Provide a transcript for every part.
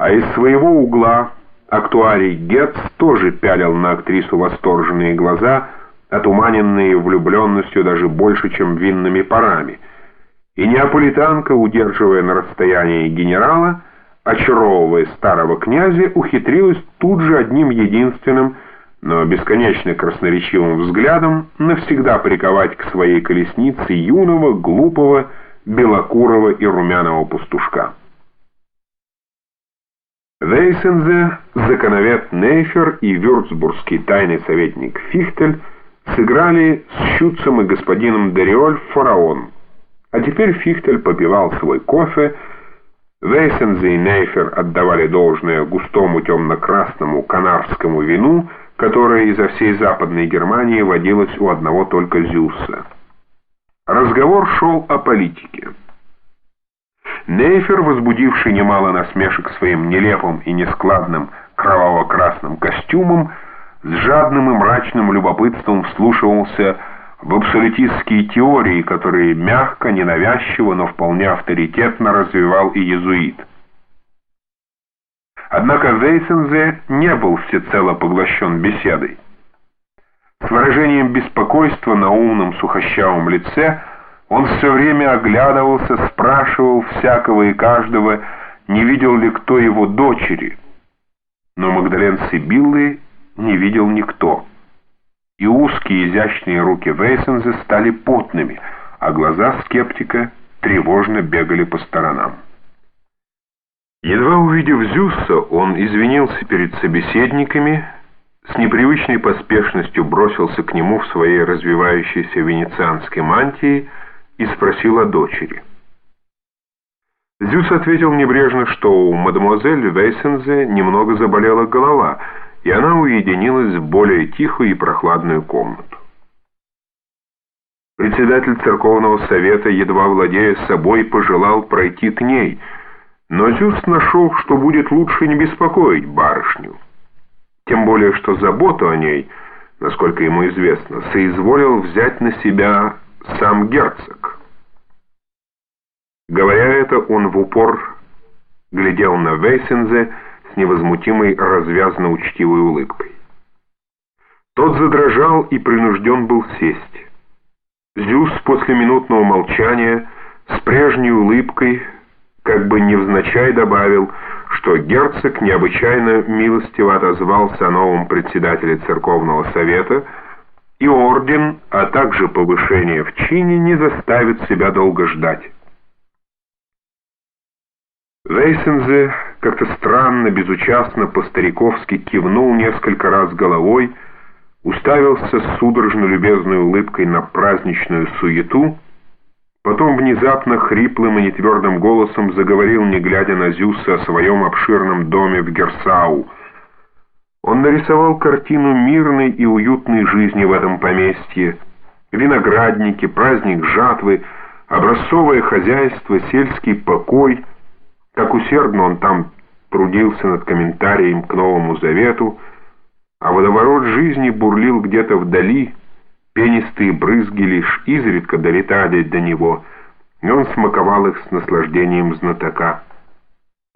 А из своего угла актуарий Гетц тоже пялил на актрису восторженные глаза, отуманенные влюбленностью даже больше, чем винными парами. И неаполитанка, удерживая на расстоянии генерала, очаровывая старого князя, ухитрилась тут же одним единственным, но бесконечно красноречивым взглядом навсегда приковать к своей колеснице юного, глупого, белокурого и румяного пастушка. Вейсензе, законовед Нейфер и вюрцбургский тайный советник Фихтель сыграли с Щуцем и господином Дериоль фараон. А теперь Фихтель попивал свой кофе, Вейсензе и Нейфер отдавали должное густому темно-красному канарскому вину, которое изо всей Западной Германии водилось у одного только Зюса. Разговор шел о политике. Нейфер, возбудивший немало насмешек своим нелепым и нескладным кроваво-красным костюмом, с жадным и мрачным любопытством вслушивался в абсолютистские теории, которые мягко, ненавязчиво, но вполне авторитетно развивал и езуит. Однако Вейсензе не был всецело поглощен беседой. С выражением беспокойства на умном сухощавом лице он все время оглядывался, спрашивал всякого и каждого, не видел ли кто его дочери. Но Магдален Сибиллы не видел никто и узкие изящные руки Вейсенза стали потными, а глаза скептика тревожно бегали по сторонам. Едва увидев Зюса, он извинился перед собеседниками, с непривычной поспешностью бросился к нему в своей развивающейся венецианской мантии и спросил о дочери. Зюс ответил небрежно, что у мадемуазель Вейсензе немного заболела голова — и она уединилась в более тихую и прохладную комнату. Председатель церковного совета, едва владея собой, пожелал пройти к ней, но Зюс нашел, что будет лучше не беспокоить барышню. Тем более, что заботу о ней, насколько ему известно, соизволил взять на себя сам герцог. Говоря это, он в упор глядел на Вейсензе, с невозмутимой развязно учтивой улыбкой. Тот задрожал и принужден был сесть. Зюс после минутного молчания с прежней улыбкой как бы невзначай добавил, что герцог необычайно милостиво отозвался о новом председателе церковного совета, и орден, а также повышение в чине не заставит себя долго ждать. Вейсензе как-то странно, безучастно, по-стариковски кивнул несколько раз головой, уставился с судорожно любезной улыбкой на праздничную суету, потом внезапно хриплым и нетвердым голосом заговорил, не глядя на Зюса, о своем обширном доме в Герсау. Он нарисовал картину мирной и уютной жизни в этом поместье, виноградники, праздник жатвы, образцовое хозяйство, сельский покой — как усердно он там трудился над комментарием к Новому Завету, а водоворот жизни бурлил где-то вдали, пенистые брызги лишь изредка долетали до него, и он смаковал их с наслаждением знатока.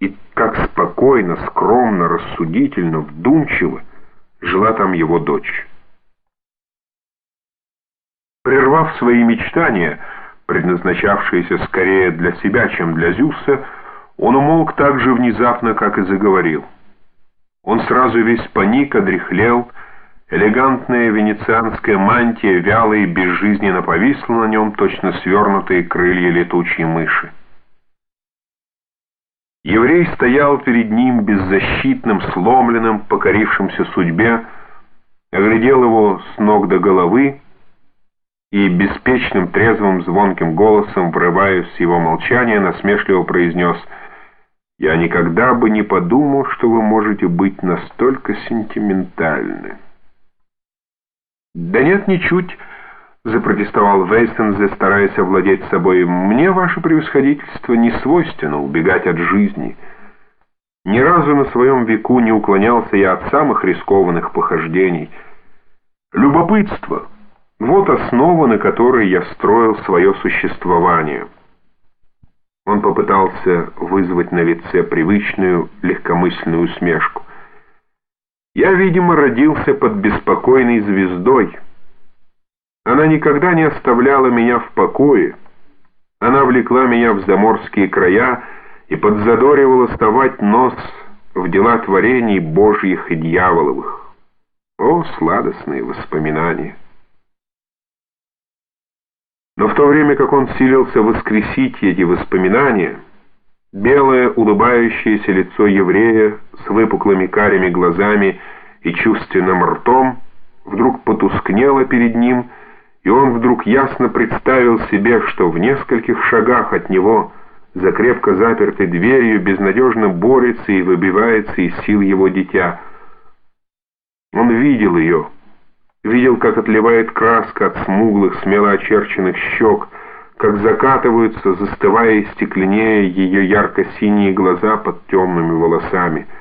И как спокойно, скромно, рассудительно, вдумчиво жила там его дочь. Прервав свои мечтания, предназначавшиеся скорее для себя, чем для Зюса, он умолк так же внезапно, как и заговорил. Он сразу весь паник, одряхлел, элегантная венецианская мантия вяло и безжизненно повисла на нем, точно свернутые крылья летучей мыши. Еврей стоял перед ним беззащитным, сломленным, покорившимся судьбе, оглядел его с ног до головы и беспечным, трезвым, звонким голосом, врываясь с его молчания, насмешливо произнес — я никогда бы не подумал, что вы можете быть настолько сентиментальны. Да нет, ничуть, запротестовал Вейстензе, стараясь овладеть собой. Мне ваше превосходительство не свойственно убегать от жизни. Ни разу на своем веку не уклонялся я от самых рискованных похождений. Любопытство — вот основа, на которой я строил свое существование. Он попытался вызвать на лице привычную легкомысленную усмешку. «Я, видимо, родился под беспокойной звездой. Она никогда не оставляла меня в покое. Она влекла меня в заморские края и подзадоривала ставать нос в дела творений божьих и дьяволовых. О, сладостные воспоминания!» Но в то время как он силился воскресить эти воспоминания, белое улыбающееся лицо еврея с выпуклыми карими глазами и чувственным ртом вдруг потускнело перед ним, и он вдруг ясно представил себе, что в нескольких шагах от него за крепко запертой дверью безнадежно борется и выбивается из сил его дитя. Он видел ее, видел, как отливает краска от смуглых, смело очерченных щек, как закатываются, застывая и стекленея ее ярко-синие глаза под темными волосами —